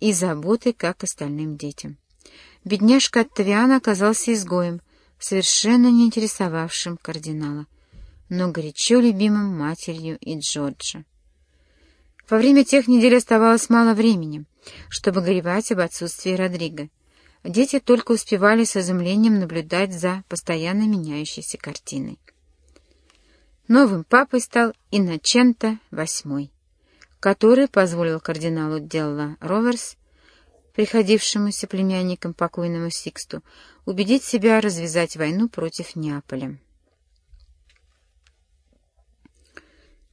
и заботы, как остальным детям. Бедняжка Оттавиан оказался изгоем, совершенно не интересовавшим кардинала, но горячо любимым матерью и Джорджа. Во время тех недель оставалось мало времени, чтобы горевать об отсутствии Родриго. Дети только успевали с изумлением наблюдать за постоянно меняющейся картиной. Новым папой стал Инноченто VIII, который позволил кардиналу Делла Роверс, приходившемуся племянником покойному Сиксту, убедить себя развязать войну против Неаполя.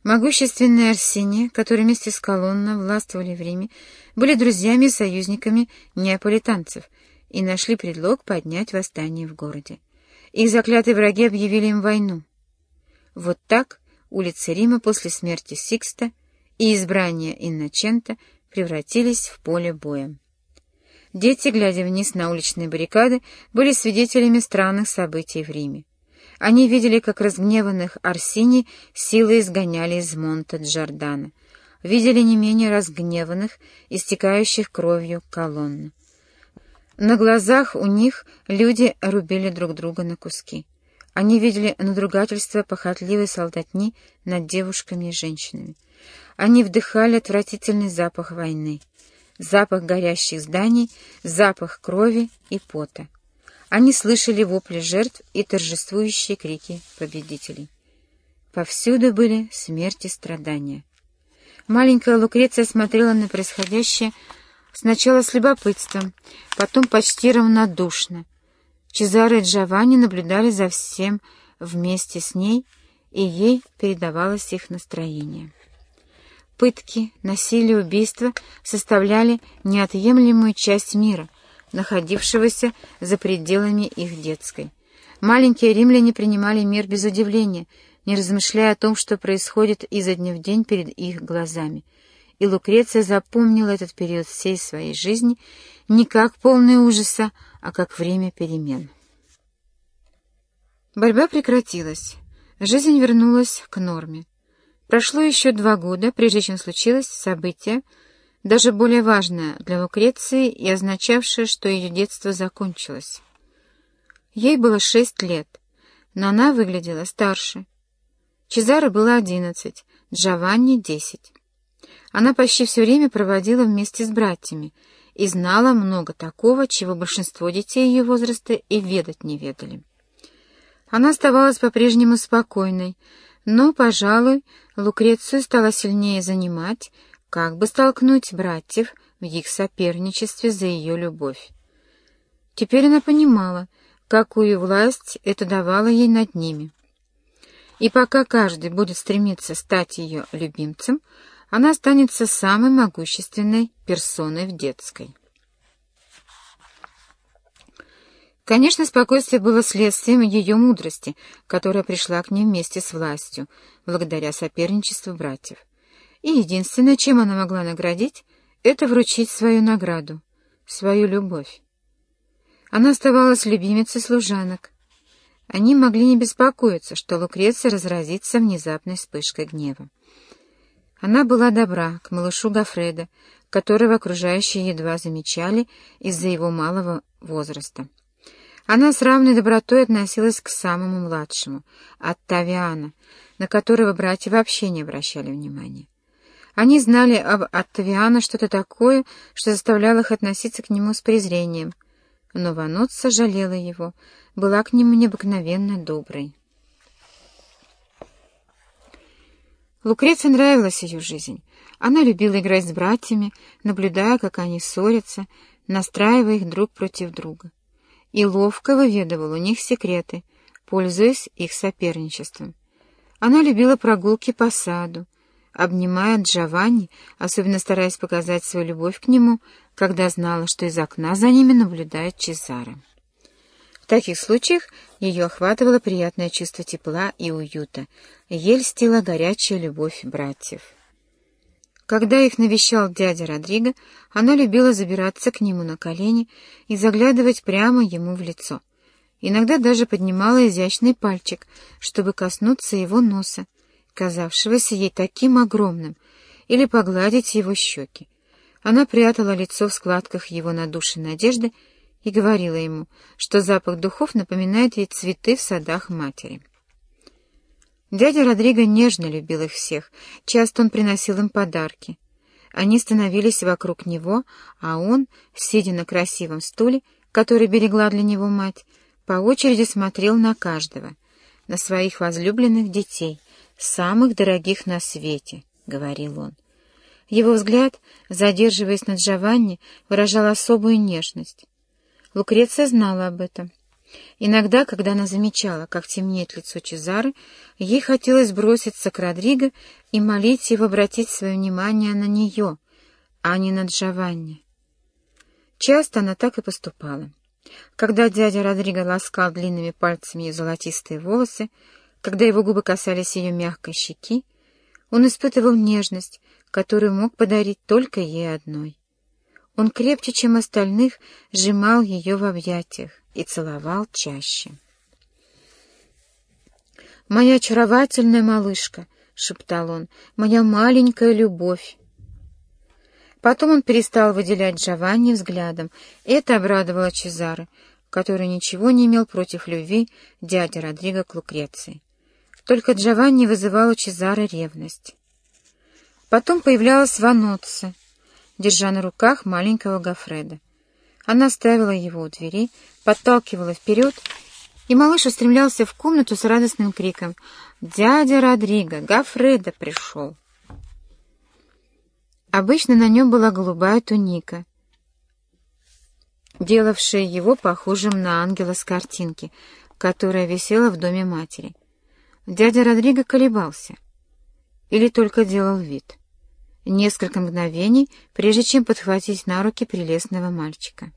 Могущественные Арсения, которые вместе с Колонна властвовали в Риме, были друзьями и союзниками неаполитанцев и нашли предлог поднять восстание в городе. Их заклятые враги объявили им войну. Вот так улицы Рима после смерти Сикста и избрания Инночента превратились в поле боя. Дети, глядя вниз на уличные баррикады, были свидетелями странных событий в Риме. Они видели, как разгневанных Арсини силой изгоняли из Монта Джордана. Видели не менее разгневанных, истекающих кровью колонны. На глазах у них люди рубили друг друга на куски. Они видели надругательство похотливой солдатни над девушками и женщинами. Они вдыхали отвратительный запах войны, запах горящих зданий, запах крови и пота. Они слышали вопли жертв и торжествующие крики победителей. Повсюду были смерть и страдания. Маленькая Лукреция смотрела на происходящее сначала с любопытством, потом почти равнодушно. Чезаро и Джованни наблюдали за всем вместе с ней, и ей передавалось их настроение. Пытки, насилие, убийства составляли неотъемлемую часть мира, находившегося за пределами их детской. Маленькие римляне принимали мир без удивления, не размышляя о том, что происходит изо дня в день перед их глазами. И Лукреция запомнила этот период всей своей жизни не как полный ужаса, а как время перемен. Борьба прекратилась. Жизнь вернулась к норме. Прошло еще два года, прежде чем случилось событие, даже более важное для Лукреции и означавшее, что ее детство закончилось. Ей было шесть лет, но она выглядела старше. Чезаро было одиннадцать, Джованни — десять. Она почти все время проводила вместе с братьями и знала много такого, чего большинство детей ее возраста и ведать не ведали. Она оставалась по-прежнему спокойной, но, пожалуй, Лукрецию стала сильнее занимать, как бы столкнуть братьев в их соперничестве за ее любовь. Теперь она понимала, какую власть это давало ей над ними. И пока каждый будет стремиться стать ее любимцем, она останется самой могущественной персоной в детской. Конечно, спокойствие было следствием ее мудрости, которая пришла к ней вместе с властью, благодаря соперничеству братьев и единственное, чем она могла наградить, это вручить свою награду, свою любовь. Она оставалась любимицей служанок. Они могли не беспокоиться, что Лукреция разразится внезапной вспышкой гнева. Она была добра к малышу Гафреда, которого окружающие едва замечали из-за его малого возраста. Она с равной добротой относилась к самому младшему, Оттавиана, на которого братья вообще не обращали внимания. Они знали об Оттавиано что-то такое, что заставляло их относиться к нему с презрением. Но Ванотса жалела его, была к нему необыкновенно доброй. Лукреции нравилась ее жизнь. Она любила играть с братьями, наблюдая, как они ссорятся, настраивая их друг против друга. И ловко выведывала у них секреты, пользуясь их соперничеством. Она любила прогулки по саду, обнимая Джованни, особенно стараясь показать свою любовь к нему, когда знала, что из окна за ними наблюдает Чезаро. В таких случаях ее охватывало приятное чувство тепла и уюта, ей льстила горячая любовь братьев. Когда их навещал дядя Родриго, она любила забираться к нему на колени и заглядывать прямо ему в лицо. Иногда даже поднимала изящный пальчик, чтобы коснуться его носа, казавшегося ей таким огромным, или погладить его щеки. Она прятала лицо в складках его надушенной одежды и говорила ему, что запах духов напоминает ей цветы в садах матери. Дядя Родриго нежно любил их всех, часто он приносил им подарки. Они становились вокруг него, а он, сидя на красивом стуле, который берегла для него мать, по очереди смотрел на каждого, на своих возлюбленных детей, самых дорогих на свете, — говорил он. Его взгляд, задерживаясь над Джованни, выражал особую нежность. Лукреция знала об этом. Иногда, когда она замечала, как темнеет лицо Чезары, ей хотелось броситься к Родриго и молить его обратить свое внимание на нее, а не на Джованни. Часто она так и поступала. Когда дядя Родриго ласкал длинными пальцами ее золотистые волосы, когда его губы касались ее мягкой щеки, он испытывал нежность, которую мог подарить только ей одной. Он крепче, чем остальных, сжимал ее в объятиях и целовал чаще. «Моя очаровательная малышка», — шептал он, — «моя маленькая любовь». Потом он перестал выделять Джованни взглядом. Это обрадовало Чезаре, который ничего не имел против любви дяди Родриго к Лукреции. Только Джованни вызывал у Чезаре ревность. Потом появлялась Ваноцца, держа на руках маленького Гофреда. Она ставила его у двери, подталкивала вперед, и малыш устремлялся в комнату с радостным криком «Дядя Родриго, Гофреда пришел!» Обычно на нем была голубая туника, делавшая его похожим на ангела с картинки, которая висела в доме матери. Дядя Родриго колебался или только делал вид несколько мгновений, прежде чем подхватить на руки прелестного мальчика.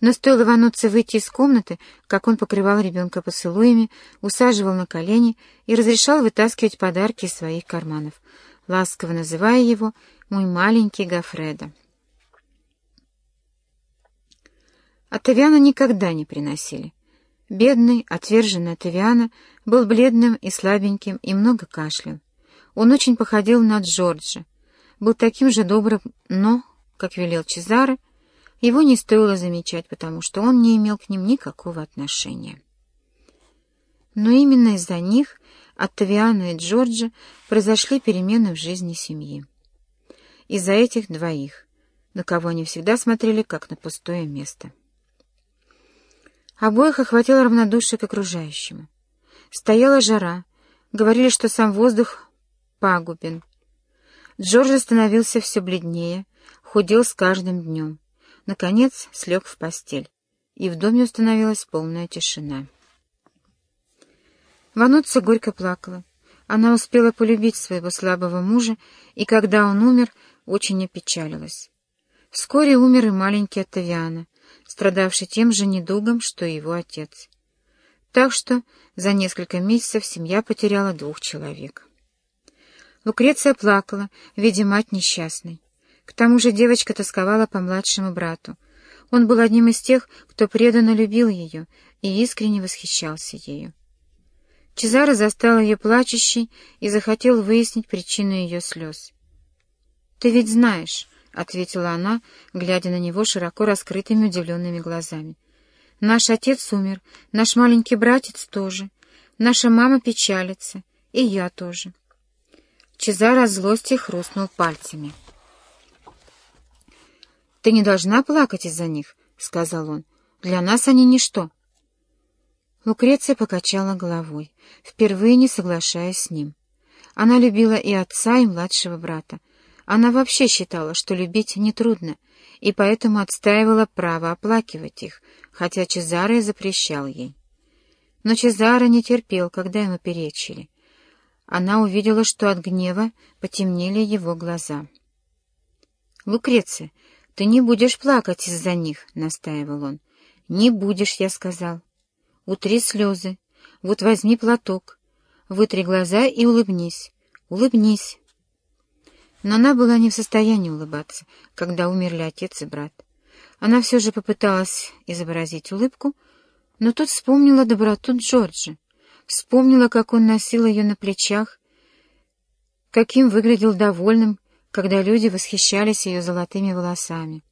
Но стоило Вануце выйти из комнаты, как он покрывал ребенка поцелуями, усаживал на колени и разрешал вытаскивать подарки из своих карманов, ласково называя его «мой маленький Гафредо». Атавиана никогда не приносили. Бедный, отверженный Атавиана был бледным и слабеньким и много кашлял. Он очень походил на Джорджа, был таким же добрым, но, как велел Чезаре, его не стоило замечать, потому что он не имел к ним никакого отношения. Но именно из-за них от Тавиана и Джорджа произошли перемены в жизни семьи. Из-за этих двоих, на кого они всегда смотрели как на пустое место. Обоих охватило равнодушие к окружающему. Стояла жара, говорили, что сам воздух пагубен. Джордж становился все бледнее, худел с каждым днем. Наконец слег в постель, и в доме установилась полная тишина. Вануца горько плакала. Она успела полюбить своего слабого мужа, и когда он умер, очень опечалилась. Вскоре умер и маленький Оттавиана, страдавший тем же недугом, что и его отец. Так что за несколько месяцев семья потеряла двух человек. Лукреция плакала, видя мать несчастной. К тому же девочка тосковала по младшему брату. Он был одним из тех, кто преданно любил ее и искренне восхищался ею. Чезаро застал ее плачущей и захотел выяснить причину ее слез. «Ты ведь знаешь», — ответила она, глядя на него широко раскрытыми удивленными глазами. «Наш отец умер, наш маленький братец тоже, наша мама печалится, и я тоже». Чезар от злости хрустнул пальцами. «Ты не должна плакать из-за них», — сказал он. «Для нас они ничто». Лукреция покачала головой, впервые не соглашаясь с ним. Она любила и отца, и младшего брата. Она вообще считала, что любить нетрудно, и поэтому отстаивала право оплакивать их, хотя Чезаре запрещал ей. Но Чезаре не терпел, когда ему перечили она увидела, что от гнева потемнели его глаза. «Лукреция, ты не будешь плакать из-за них», — настаивал он. «Не будешь», — я сказал. «Утри слезы. Вот возьми платок. Вытри глаза и улыбнись. Улыбнись». Но она была не в состоянии улыбаться, когда умерли отец и брат. Она все же попыталась изобразить улыбку, но тут вспомнила доброту Джорджа. Вспомнила, как он носил ее на плечах, каким выглядел довольным, когда люди восхищались ее золотыми волосами.